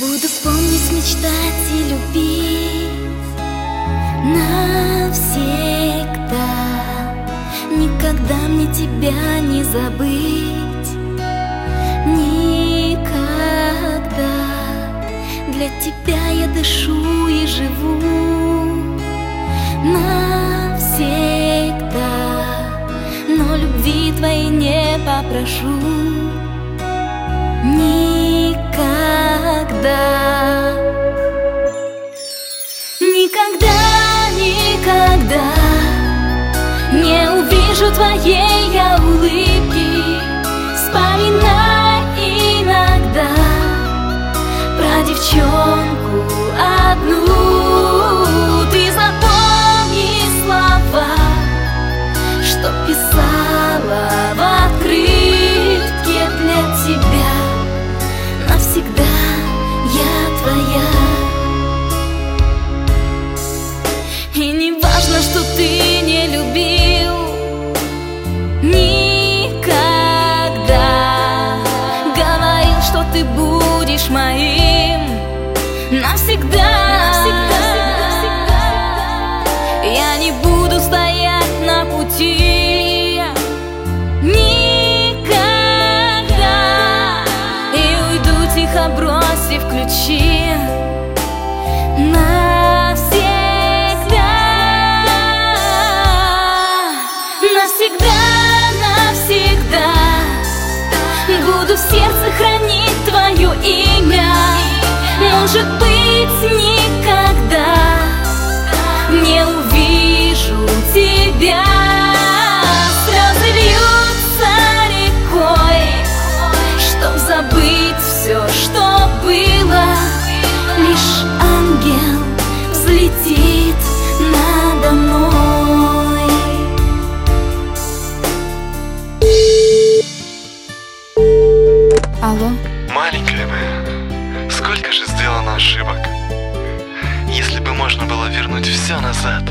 Буду помнить, мечтать и любить навсегда. Никогда мне тебя не забыть. Никогда. Для тебя я дышу и живу Навсегда. Но любви твоей не попрошу Никогда. Никогда, никогда Не увижу твоей я улыбки будешь моим Навсегда, Я не буду стоять на пути Никогда. И уйду тихо, бросив ключи Навсегда Буду в сердце хранить твое имя. Может быть, никогда Алло, Маленькая моя, сколько же сделано ошибок. Если бы можно было вернуть все назад,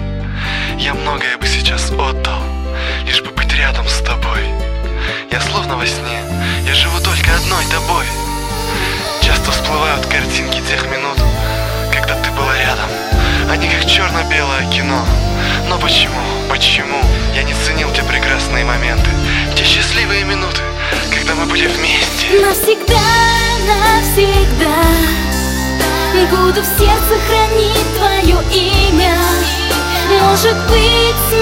я многое бы сейчас отдал, лишь бы быть рядом с тобой. Я словно во сне, я живу только одной тобой. Часто всплывают картинки тех минут, когда ты была рядом. Они как черно-белое кино. Но почему, почему я не Навсегда, навсегда. Буду в сердце хранить твое имя. Может быть,